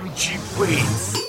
MG Beats.